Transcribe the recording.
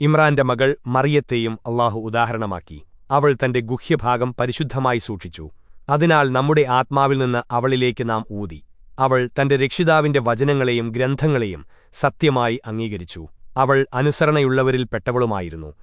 ഇമ്രാന്റെ മകൾ മറിയത്തെയും അള്ളാഹു ഉദാഹരണമാക്കി. അവൾ തന്റെ ഗുഹ്യഭാഗം പരിശുദ്ധമായി സൂക്ഷിച്ചു. അതിനാൽ നമ്മുടെ ആത്മാവിൽ നിന്ന് അവളിലേക്ക് നാം ഊതി. അവൾ തന്റെ രക്ഷിതാവിന്റെ വചനങ്ങളെയും ഗ്രന്ഥങ്ങളെയും സത്യമായി അംഗീകരിച്ചു. അവൾ അനുസരണയുള്ളവരിൽ പെട്ടവളുമായിരുന്നു.